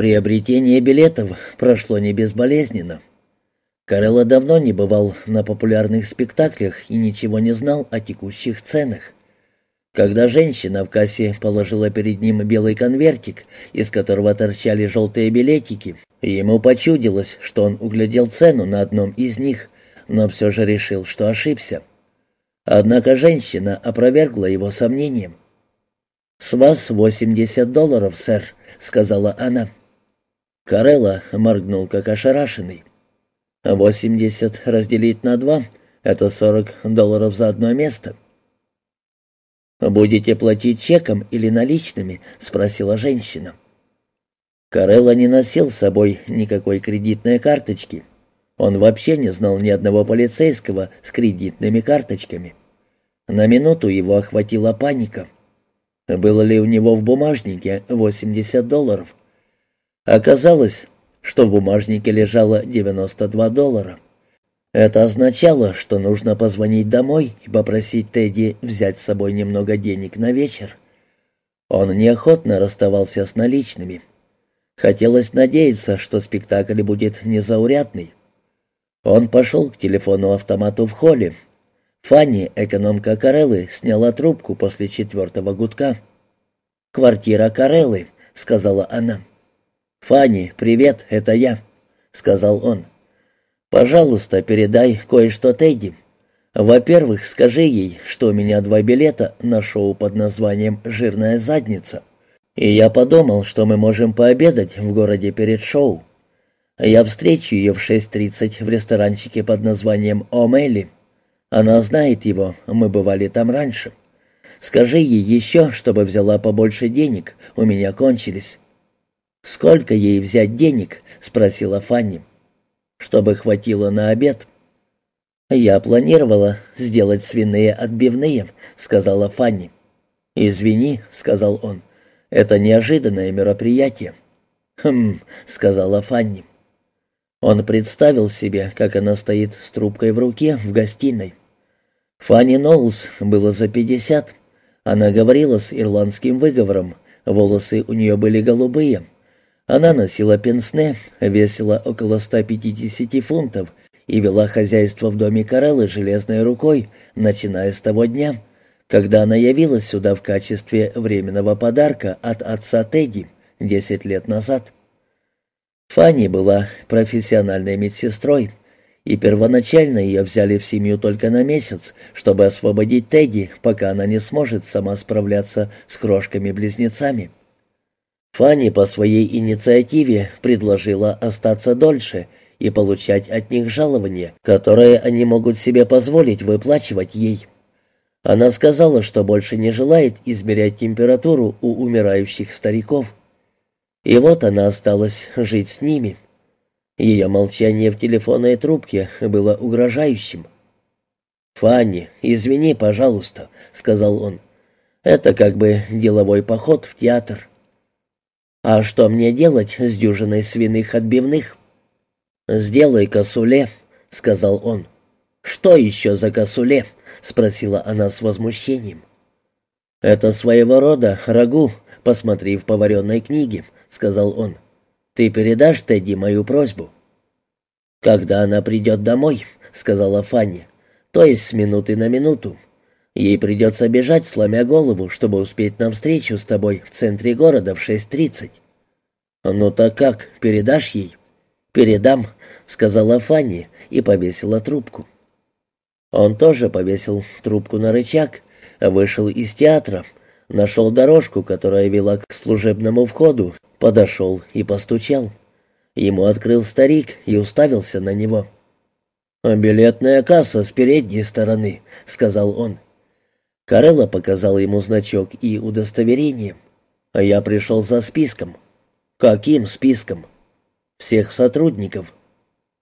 Приобретение билетов прошло не безболезненно. Карелла давно не бывал на популярных спектаклях и ничего не знал о текущих ценах. Когда женщина в кассе положила перед ним белый конвертик, из которого торчали желтые билетики, ему почудилось, что он углядел цену на одном из них, но все же решил, что ошибся. Однако женщина опровергла его сомнением. «С вас восемьдесят долларов, сэр», — сказала она. Карелла моргнул, как ошарашенный. «Восемьдесят разделить на два — это сорок долларов за одно место». «Будете платить чеком или наличными?» — спросила женщина. Карелла не носил с собой никакой кредитной карточки. Он вообще не знал ни одного полицейского с кредитными карточками. На минуту его охватила паника. Было ли у него в бумажнике 80 долларов? Оказалось, что в бумажнике лежало 92 доллара. Это означало, что нужно позвонить домой и попросить Тедди взять с собой немного денег на вечер. Он неохотно расставался с наличными. Хотелось надеяться, что спектакль будет незаурядный. Он пошел к телефону-автомату в холле. Фанни, экономка Кареллы, сняла трубку после четвертого гудка. «Квартира Кареллы», — сказала она. «Фанни, привет, это я», — сказал он. «Пожалуйста, передай кое-что Тедди. Во-первых, скажи ей, что у меня два билета на шоу под названием «Жирная задница». И я подумал, что мы можем пообедать в городе перед шоу. Я встречу ее в 6.30 в ресторанчике под названием «Омели». Она знает его, мы бывали там раньше. Скажи ей еще, чтобы взяла побольше денег, у меня кончились». «Сколько ей взять денег?» — спросила Фанни чтобы хватило на обед. «Я планировала сделать свиные отбивные», — сказала Фанни. «Извини», — сказал он, — «это неожиданное мероприятие». «Хм», — сказала Фанни. Он представил себе, как она стоит с трубкой в руке в гостиной. Фанни Ноулс было за пятьдесят. Она говорила с ирландским выговором, волосы у нее были голубые, она носила пенсне, весила около 150 фунтов и вела хозяйство в доме Кареллы железной рукой, начиная с того дня, когда она явилась сюда в качестве временного подарка от отца Тедди 10 лет назад. Фанни была профессиональной медсестрой, и первоначально ее взяли в семью только на месяц, чтобы освободить Тедди, пока она не сможет сама справляться с крошками-близнецами. Фанни по своей инициативе предложила остаться дольше и получать от них жалование, которое они могут себе позволить выплачивать ей. Она сказала, что больше не желает измерять температуру у умирающих стариков. И вот она осталась жить с ними. Ее молчание в телефонной трубке было угрожающим. «Фанни, извини, пожалуйста», — сказал он. «Это как бы деловой поход в театр». «А что мне делать с дюжиной свиных отбивных?» «Сделай косуле», — сказал он. «Что еще за косуле?» — спросила она с возмущением. «Это своего рода рагу, посмотри в поваренной книге», — сказал он. «Ты передашь Тедди мою просьбу?» «Когда она придет домой», — сказала Фанни, — «то есть с минуты на минуту. Ей придется бежать, сломя голову, чтобы успеть на встречу с тобой в центре города в 6.30. «Ну так как, передашь ей?» «Передам», — сказала Фанни и повесила трубку. Он тоже повесил трубку на рычаг, вышел из театра, нашел дорожку, которая вела к служебному входу, подошел и постучал. Ему открыл старик и уставился на него. «Билетная касса с передней стороны», — сказал он. Карелла показал ему значок и удостоверение. А я пришел за списком. Каким списком? Всех сотрудников.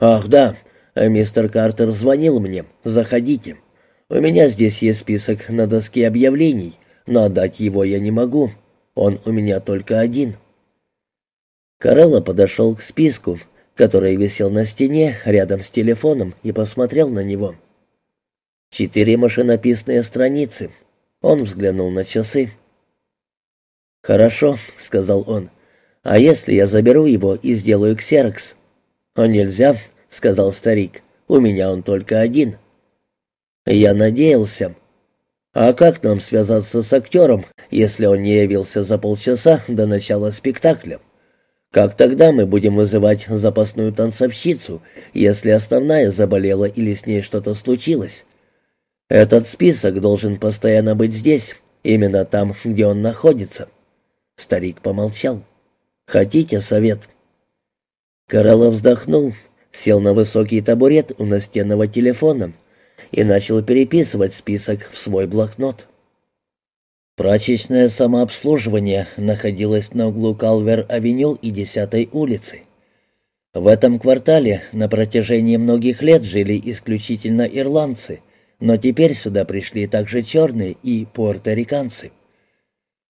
Ах, да, мистер Картер звонил мне. Заходите. У меня здесь есть список на доске объявлений, но отдать его я не могу. Он у меня только один. Карелла подошел к списку, который висел на стене рядом с телефоном, и посмотрел на него. — Четыре машинописные страницы. Он взглянул на часы. «Хорошо», — сказал он. А если я заберу его и сделаю ксерокс?» «О, нельзя», — сказал старик. «У меня он только один». Я надеялся. А как нам связаться с актером, если он не явился за полчаса до начала спектакля? Как тогда мы будем вызывать запасную танцовщицу, если основная заболела или с ней что-то случилось? Этот список должен постоянно быть здесь, именно там, где он находится. Старик помолчал. Хотите совет? Кораллов вздохнул, сел на высокий табурет у настенного телефона и начал переписывать список в свой блокнот. Прачечное самообслуживание находилось на углу Калвер-авеню и 10-й улицы. В этом квартале на протяжении многих лет жили исключительно ирландцы, но теперь сюда пришли также черные и пуэрториканцы.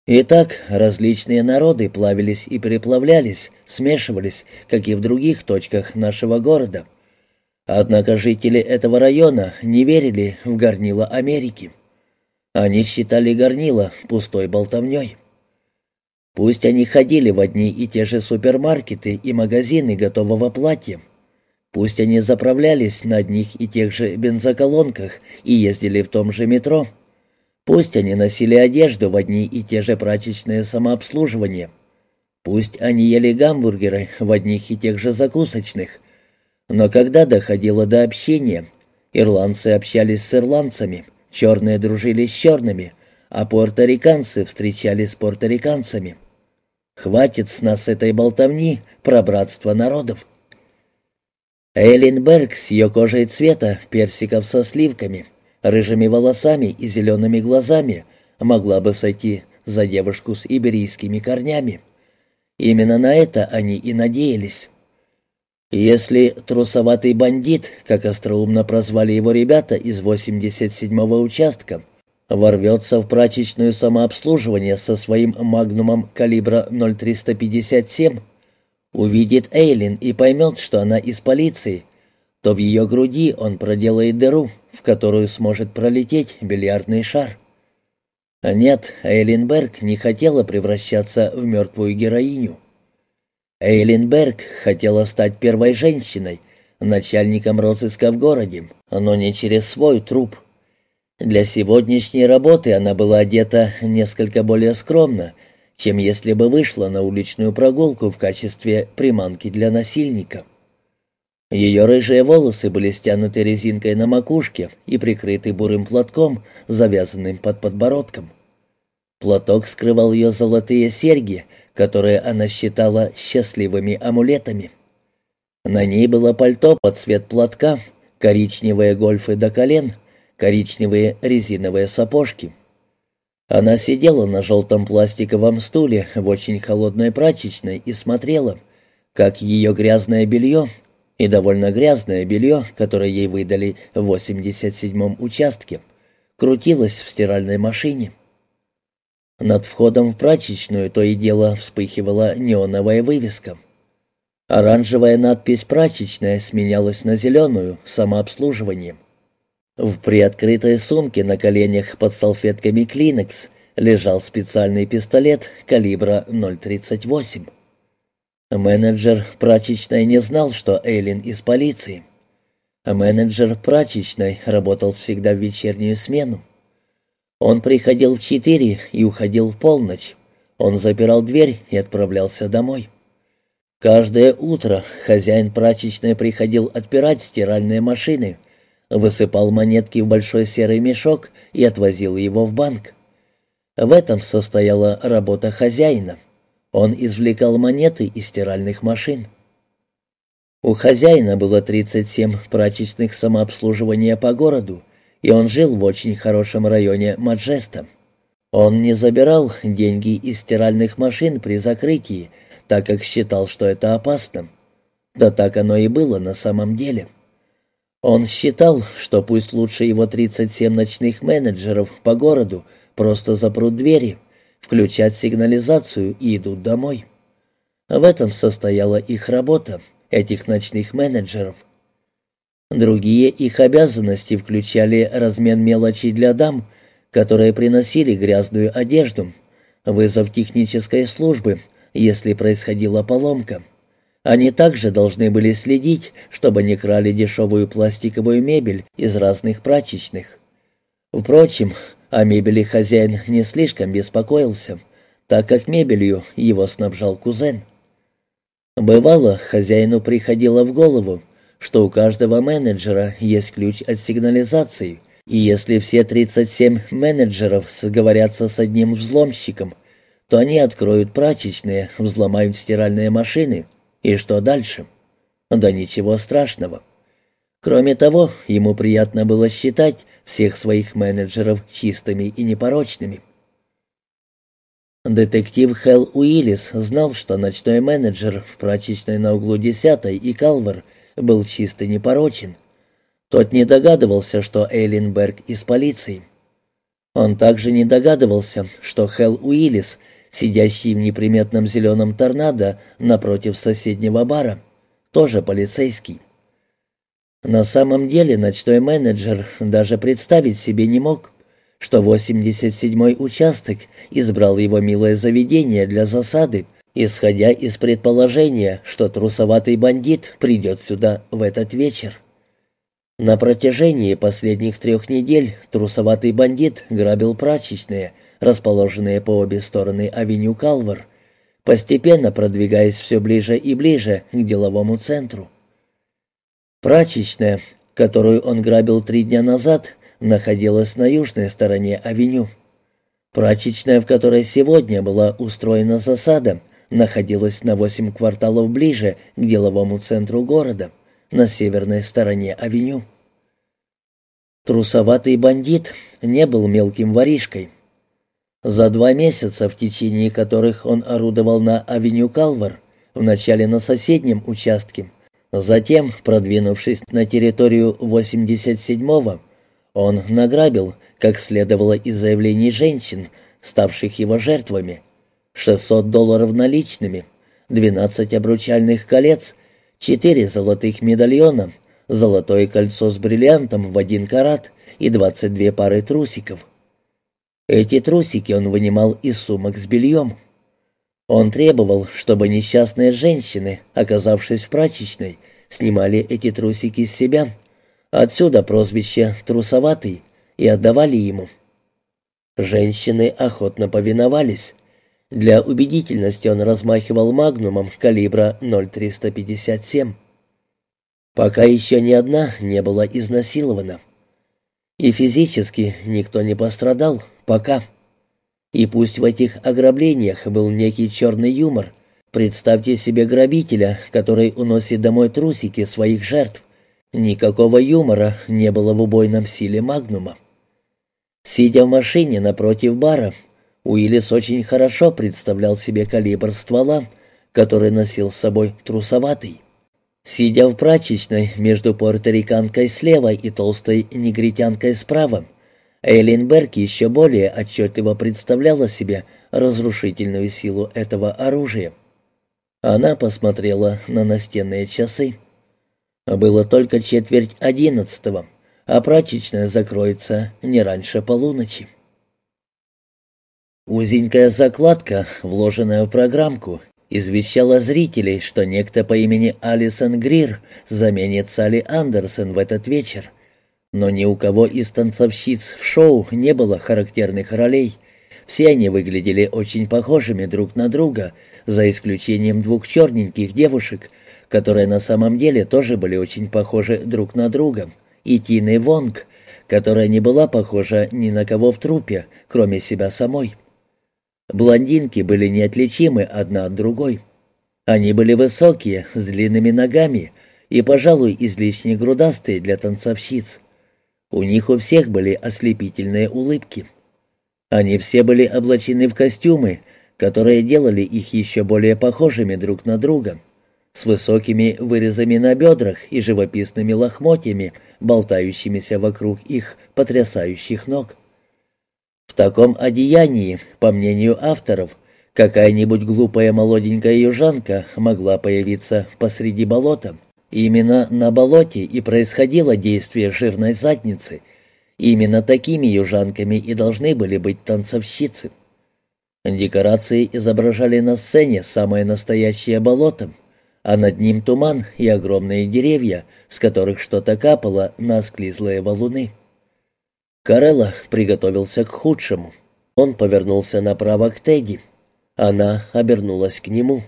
Итак, различные народы плавились и переплавлялись, смешивались, как и в других точках нашего города. Однако жители этого района не верили в горнило Америки. Они считали горнило пустой болтовней. Пусть они ходили в одни и те же супермаркеты и магазины готового платья. Пусть они заправлялись на одних и тех же бензоколонках и ездили в том же метро. Пусть они носили одежду в одни и те же прачечные самообслуживания. Пусть они ели гамбургеры в одних и тех же закусочных. Но когда доходило до общения, ирландцы общались с ирландцами – Черные дружили с черными, а пуэрториканцы встречались с пуэрториканцами. Хватит с нас этой болтовни про братство народов. Эйлин Берг с ее кожей цвета, персиков со сливками, рыжими волосами и зелеными глазами могла бы сойти за девушку с иберийскими корнями. Именно на это они и надеялись. Если трусоватый бандит, как остроумно прозвали его ребята из 87-го участка, ворвется в прачечную самообслуживание со своим магнумом калибра 0,357, увидит Эйлин и поймет, что она из полиции, то в ее груди он проделает дыру, в которую сможет пролететь бильярдный шар. Нет, Эйлин Берг не хотела превращаться в мертвую героиню. Эйленберг хотела стать первой женщиной, начальником розыска в городе, но не через свой труп. Для сегодняшней работы она была одета несколько более скромно, чем если бы вышла на уличную прогулку в качестве приманки для насильника. Ее рыжие волосы были стянуты резинкой на макушке и прикрыты бурым платком, завязанным под подбородком. Платок скрывал ее золотые серьги, которые она считала счастливыми амулетами. На ней было пальто под цвет платка, коричневые гольфы до колен, коричневые резиновые сапожки. Она сидела на желтом пластиковом стуле в очень холодной прачечной и смотрела, как ее грязное белье и довольно грязное белье, которое ей выдали в 87-м участке, крутилось в стиральной машине. Над входом в прачечную то и дело вспыхивала неоновая вывеска. Оранжевая надпись «Прачечная» сменялась на зеленую «Самообслуживание». В приоткрытой сумке на коленях под салфетками «Клинекс» лежал специальный пистолет калибра 0.38. Менеджер прачечной не знал, что Эйлин из полиции. Менеджер прачечной работал всегда в вечернюю смену. Он приходил в четыре и уходил в полночь. Он запирал дверь и отправлялся домой. Каждое утро хозяин прачечной приходил отпирать стиральные машины, высыпал монетки в большой серый мешок и отвозил его в банк. В этом состояла работа хозяина. Он извлекал монеты из стиральных машин. У хозяина было 37 прачечных самообслуживания по городу, и он жил в очень хорошем районе Маджеста. Он не забирал деньги из стиральных машин при закрытии, так как считал, что это опасно. Да так оно и было на самом деле. Он считал, что пусть лучше его 37 ночных менеджеров по городу просто запрут двери, включат сигнализацию и идут домой. В этом состояла их работа, этих ночных менеджеров. Другие их обязанности включали размен мелочи для дам, которые приносили грязную одежду, вызов технической службы если происходила поломка. Они также должны были следить, чтобы не крали дешевую пластиковую мебель из разных прачечных. Впрочем, о мебели хозяин не слишком беспокоился, так как мебелью его снабжал кузен. Бывало, хозяину приходило в голову, что у каждого менеджера есть ключ от сигнализации, и если все 37 менеджеров сговорятся с одним взломщиком, то они откроют прачечные, взломают стиральные машины. И что дальше? Да ничего страшного. Кроме того, ему приятно было считать всех своих менеджеров чистыми и непорочными. Детектив Хелл Уиллис знал, что ночной менеджер в прачечной на углу 10 и Калвар был чисто непорочен. Тот не догадывался, что Эйленберг из полиции. Он также не догадывался, что Хелл Уиллис, сидящий в неприметном зеленом торнадо напротив соседнего бара, тоже полицейский. На самом деле ночной менеджер даже представить себе не мог, что 87-й участок избрал его милое заведение для засады, исходя из предположения, что трусоватый бандит придет сюда в этот вечер. На протяжении последних трех недель трусоватый бандит грабил прачечные, расположенные по обе стороны авеню Калвар, постепенно продвигаясь все ближе и ближе к деловому центру. Прачечная, которую он грабил три дня назад, находилась на южной стороне авеню. Прачечная, в которой сегодня была устроена засада, находилась на восемь кварталов ближе к деловому центру города, на северной стороне авеню. Трусоватый бандит не был мелким воришкой. За два месяца, в течение которых он орудовал на авеню Калвар, вначале на соседнем участке, затем, продвинувшись на территорию 87-го, он награбил, как следовало из заявлений женщин, ставших его жертвами, 600 долларов наличными, 12 обручальных колец, 4 золотых медальона, золотое кольцо с бриллиантом в один карат и 22 пары трусиков. Эти трусики он вынимал из сумок с бельем. Он требовал, чтобы несчастные женщины, оказавшись в прачечной, снимали эти трусики с себя Отсюда прозвище «трусоватый» и отдавали ему. Женщины охотно повиновались. Для убедительности он размахивал магнумом калибра 0,357. Пока еще ни одна не была изнасилована. И физически никто не пострадал, пока. И пусть в этих ограблениях был некий черный юмор, представьте себе грабителя, который уносит домой трусики своих жертв. Никакого юмора не было в убойном силе Магнума. Сидя в машине напротив бара, Уиллис очень хорошо представлял себе калибр ствола, который носил с собой трусоватый. Сидя в прачечной между порториканкой слева и толстой негритянкой справа, Эйлин Берг еще более отчетливо представляла себе разрушительную силу этого оружия. Она посмотрела на настенные часы. Было только четверть одиннадцатого, а прачечная закроется не раньше полуночи. Узенькая закладка, вложенная в программку, извещала зрителей, что некто по имени Алисон Грир заменит Салли Андерсон в этот вечер. Но ни у кого из танцовщиц в шоу не было характерных ролей. Все они выглядели очень похожими друг на друга, за исключением двух черненьких девушек — которые на самом деле тоже были очень похожи друг на друга, и Тины Вонг, которая не была похожа ни на кого в трупе, кроме себя самой. Блондинки были неотличимы одна от другой. Они были высокие, с длинными ногами и, пожалуй, излишне грудастые для танцовщиц. У них у всех были ослепительные улыбки. Они все были облачены в костюмы, которые делали их еще более похожими друг на друга, с высокими вырезами на бедрах и живописными лохмотьями, болтающимися вокруг их потрясающих ног. В таком одеянии, по мнению авторов, какая-нибудь глупая молоденькая южанка могла появиться посреди болота. Именно на болоте и происходило действие жирной задницы. Именно такими южанками и должны были быть танцовщицы. Декорации изображали на сцене самое настоящее болото, а над ним туман и огромные деревья, с которых что-то капало на склизлые валуны. Карелла приготовился к худшему. Он повернулся направо к Тедди. Она обернулась к нему.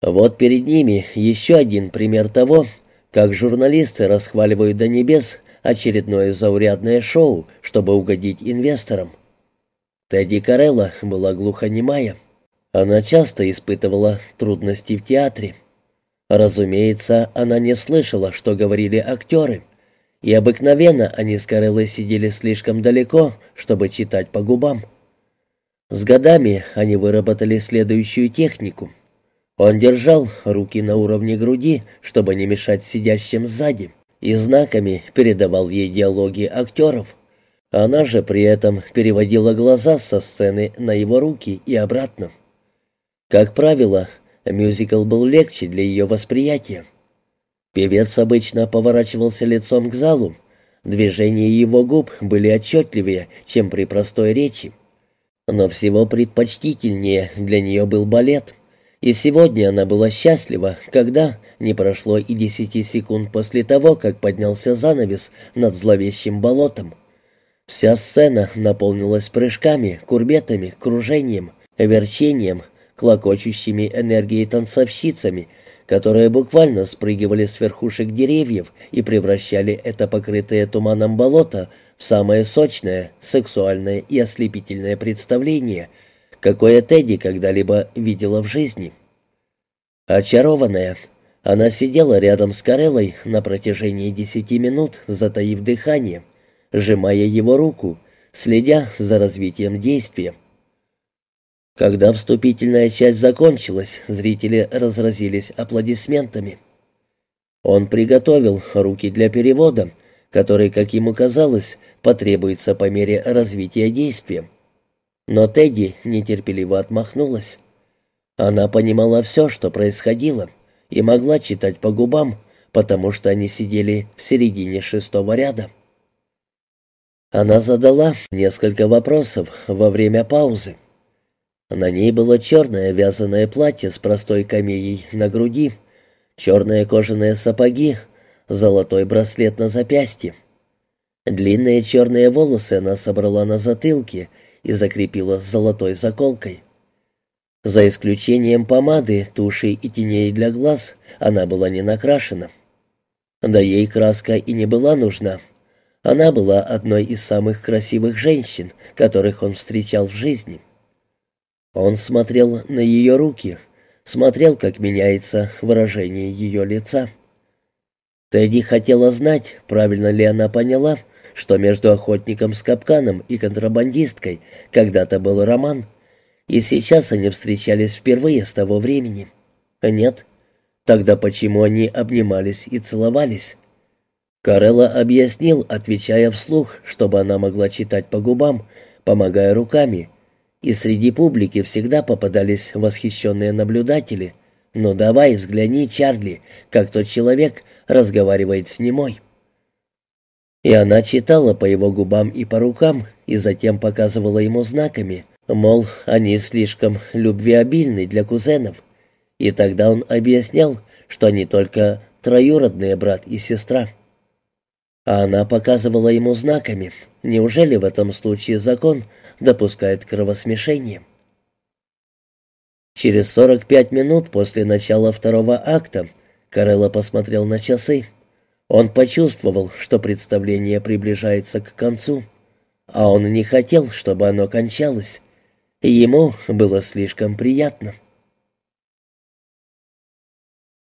Вот перед ними еще один пример того, как журналисты расхваливают до небес очередное заурядное шоу, чтобы угодить инвесторам. Тедди Карелла была глухонемая. Она часто испытывала трудности в театре. Разумеется, она не слышала, что говорили актеры, и обыкновенно они с Кареллой сидели слишком далеко, чтобы читать по губам. С годами они выработали следующую технику. Он держал руки на уровне груди, чтобы не мешать сидящим сзади, и знаками передавал ей диалоги актеров. Она же при этом переводила глаза со сцены на его руки и обратно. Как правило, мюзикл был легче для ее восприятия. Певец обычно поворачивался лицом к залу, движения его губ были отчетливее, чем при простой речи. Но всего предпочтительнее для нее был балет, и сегодня она была счастлива, когда не прошло и десяти секунд после того, как поднялся занавес над зловещим болотом. Вся сцена наполнилась прыжками, курбетами, кружением, верчением, клокочущими энергией танцовщицами, которые буквально спрыгивали с верхушек деревьев и превращали это покрытое туманом болото в самое сочное, сексуальное и ослепительное представление, какое Тедди когда-либо видела в жизни. Очарованная, она сидела рядом с Карелой на протяжении десяти минут, затаив дыхание, сжимая его руку, следя за развитием действия. Когда вступительная часть закончилась, зрители разразились аплодисментами. Он приготовил руки для перевода, который, как ему казалось, потребуется по мере развития действия. Но Тедди нетерпеливо отмахнулась. Она понимала все, что происходило, и могла читать по губам, потому что они сидели в середине шестого ряда. Она задала несколько вопросов во время паузы. На ней было черное вязаное платье с простой камеей на груди, черные кожаные сапоги, золотой браслет на запястье. Длинные черные волосы она собрала на затылке и закрепила золотой заколкой. За исключением помады, туши и теней для глаз, она была не накрашена. Да ей краска и не была нужна. Она была одной из самых красивых женщин, которых он встречал в жизни. Он смотрел на ее руки, смотрел, как меняется выражение ее лица. Тедди хотела знать, правильно ли она поняла, что между охотником с капканом и контрабандисткой когда-то был роман, и сейчас они встречались впервые с того времени. Нет. Тогда почему они обнимались и целовались? Карелла объяснил, отвечая вслух, чтобы она могла читать по губам, помогая руками, и среди публики всегда попадались восхищенные наблюдатели. «Ну давай, взгляни, Чарли, как тот человек разговаривает с немой». И она читала по его губам и по рукам, и затем показывала ему знаками, мол, они слишком любвеобильны для кузенов. И тогда он объяснял, что они только троюродные брат и сестра. А она показывала ему знаками. Неужели в этом случае закон допускает кровосмешение. Через 45 минут после начала второго акта Карелла посмотрел на часы. Он почувствовал, что представление приближается к концу, а он не хотел, чтобы оно кончалось. Ему было слишком приятно.